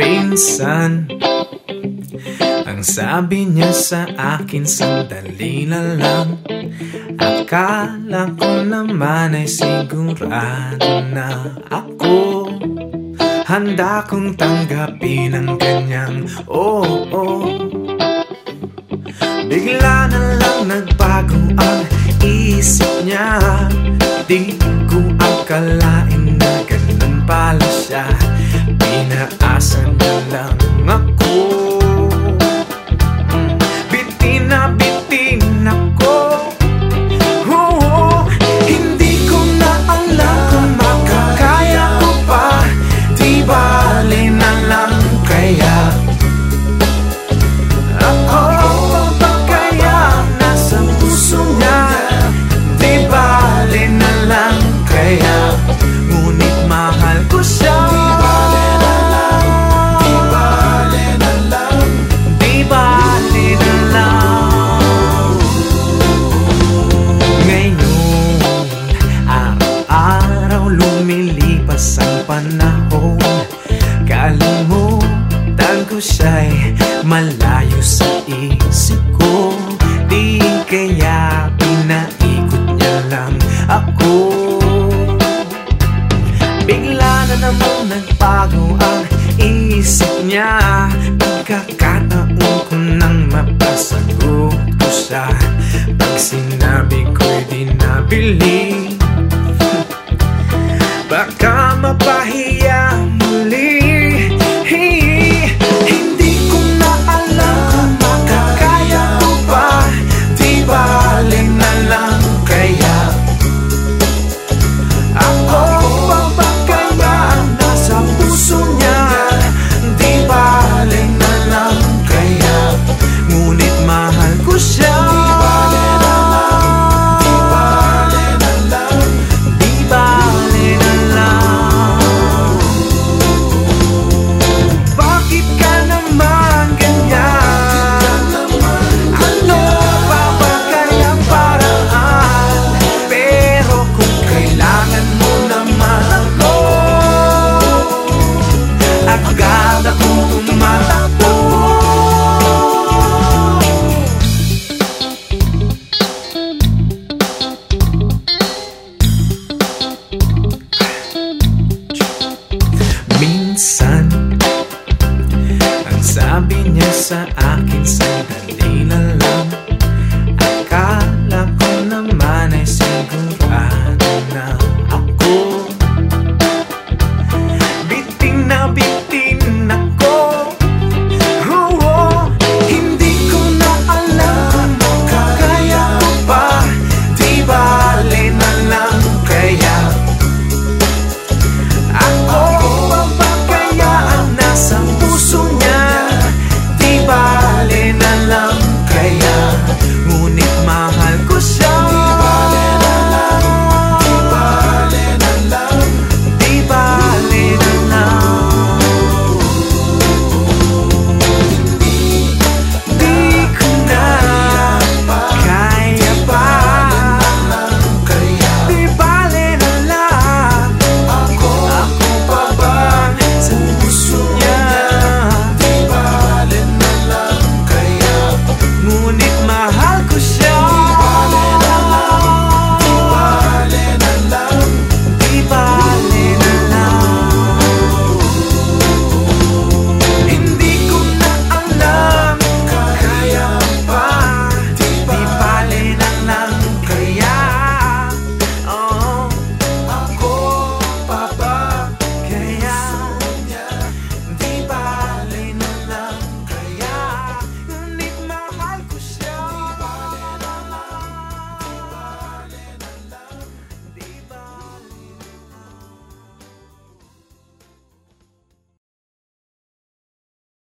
Minsan Ang sabi niya sa akin Sandali na lang. Akala ko naman ay sigurado na ako. Handa kong tanggapin ang kanyang oo. Oh, oh. Bigla na lang nagbago ang isip niya. Di ko akalain lumilipas ang panahon Kalimutan ko siya'y malayo sa isip ko. Di kaya pinaikot niya lang ako. Bigla na namang nagbago ang isip niya. Pagkakataon ko nang mapasagot ko siya. Pag sinabi ko'y di nabili Minsan Ang sabi niya sa akin Sa'yo